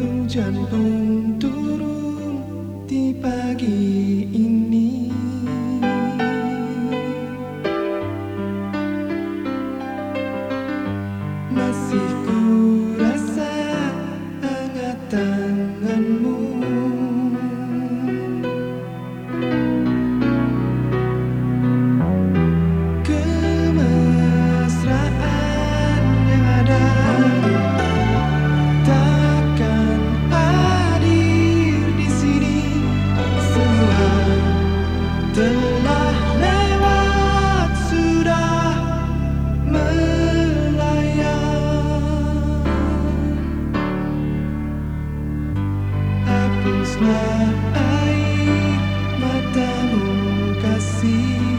Hujan pun turun di pagi telah lewat sudah melayang. Hapuslah air matamu kasih